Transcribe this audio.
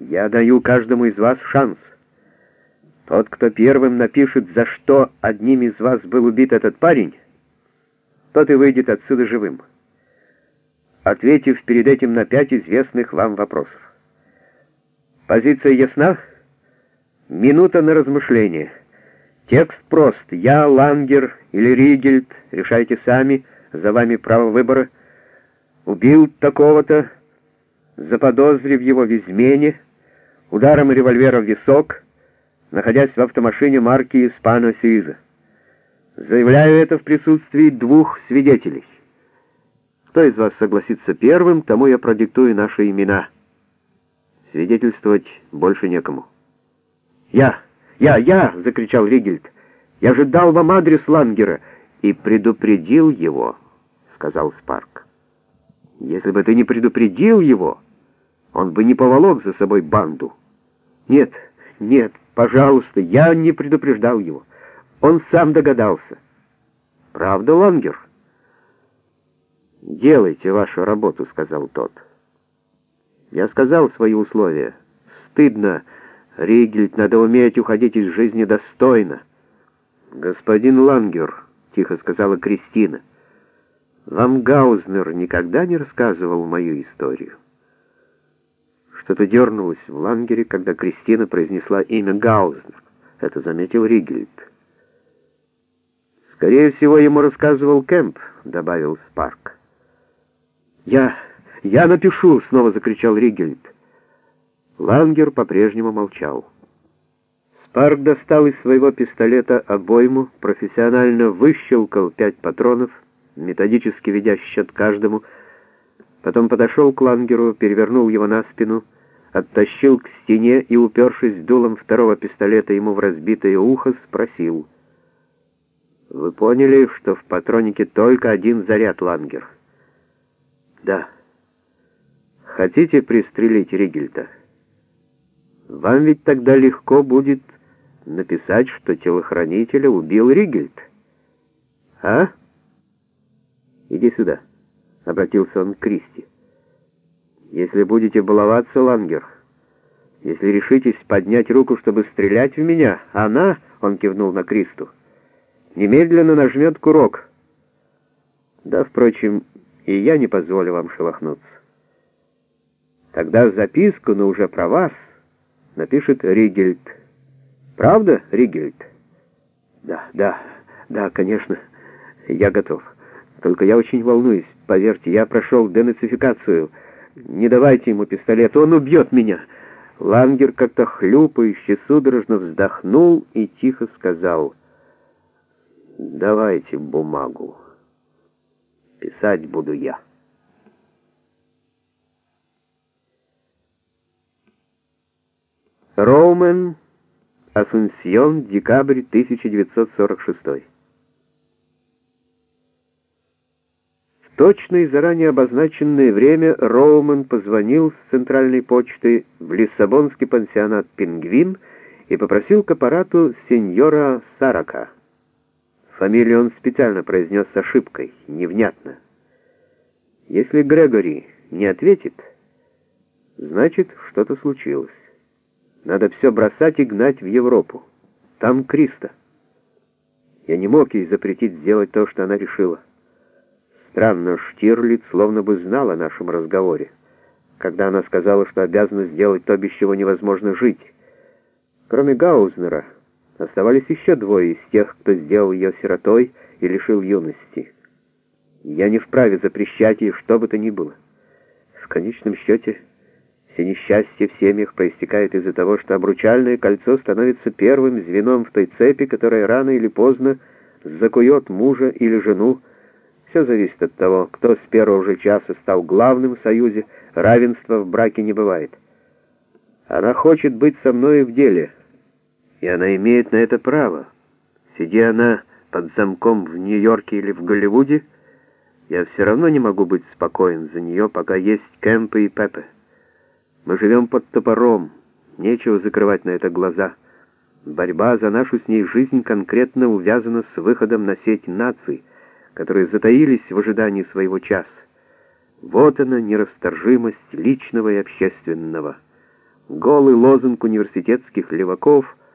Я даю каждому из вас шанс. Тот, кто первым напишет, за что одним из вас был убит этот парень, тот и выйдет отсюда живым, ответив перед этим на пять известных вам вопросов. Позиция ясна? Минута на размышление. Текст прост. Я, Лангер или Ригельд, решайте сами, за вами право выбора, убил такого-то, заподозрив его в измене, ударом револьвера в висок, находясь в автомашине марки «Испано Сюиза». Заявляю это в присутствии двух свидетелей. Кто из вас согласится первым, тому я продиктую наши имена. Свидетельствовать больше некому. «Я! Я! Я!» — закричал Ригельд. «Я же дал вам адрес Лангера и предупредил его», — сказал Спарк. «Если бы ты не предупредил его, он бы не поволок за собой банду». «Нет, нет, пожалуйста, я не предупреждал его. Он сам догадался». «Правда, Лангер?» «Делайте вашу работу», — сказал тот. «Я сказал свои условия. Стыдно, Ригельд, надо уметь уходить из жизни достойно». «Господин Лангер», — тихо сказала Кристина, — «вам Гаузнер никогда не рассказывал мою историю?» Что-то дернулось в Лангере, когда Кристина произнесла имя Гаузнер. Это заметил Ригельд. «Скорее всего, ему рассказывал Кэмп», — добавил Спарк. «Я... я напишу!» — снова закричал Ригельд. Лангер по-прежнему молчал. Спарк достал из своего пистолета обойму, профессионально выщелкал пять патронов, методически ведя счет каждому, потом подошел к Лангеру, перевернул его на спину, оттащил к стене и, упершись дулом второго пистолета ему в разбитое ухо, спросил. «Вы поняли, что в патронике только один заряд, Лангер?» «Да». «Хотите пристрелить Ригельта?» «Вам ведь тогда легко будет написать, что телохранителя убил Ригельд. А? Иди сюда, обратился он к Кристи. Если будете баловаться, Лангер, если решитесь поднять руку, чтобы стрелять в меня, она, он кивнул на Кристу, немедленно нажмет курок. Да, впрочем, и я не позволю вам шелохнуться. Тогда записку, но уже про вас, напишет Ригельд. Правда, Ригельд? Да, да, да, конечно, я готов. Только я очень волнуюсь. Поверьте, я прошел денацификацию. Не давайте ему пистолет, он убьет меня. Лангер как-то хлюпающе, судорожно вздохнул и тихо сказал, «Давайте бумагу. Писать буду я». Роумен Асунсьон, декабрь 1946. Точное и заранее обозначенное время Роуман позвонил с центральной почты в Лиссабонский пансионат «Пингвин» и попросил к аппарату сеньора Сарака. Фамилию он специально произнес с ошибкой, невнятно. Если Грегори не ответит, значит, что-то случилось. Надо все бросать и гнать в Европу. Там Криста. Я не мог ей запретить сделать то, что она решила. Странно, Штирлиц словно бы знал о нашем разговоре, когда она сказала, что обязана сделать то, без чего невозможно жить. Кроме Гаузнера, оставались еще двое из тех, кто сделал ее сиротой и лишил юности. Я не вправе запрещать ей что бы то ни было. В конечном счете... Все несчастья в семьях проистекают из-за того, что обручальное кольцо становится первым звеном в той цепи, которая рано или поздно закует мужа или жену. Все зависит от того, кто с первого же часа стал главным в союзе, равенства в браке не бывает. Она хочет быть со мной в деле, и она имеет на это право. Сиди она под замком в Нью-Йорке или в Голливуде, я все равно не могу быть спокоен за нее, пока есть Кэмпы и Пепе. Мы живем под топором, нечего закрывать на это глаза. Борьба за нашу с ней жизнь конкретно увязана с выходом на сеть наций, которые затаились в ожидании своего часа. Вот она, нерасторжимость личного и общественного. голый лозунг университетских леваков —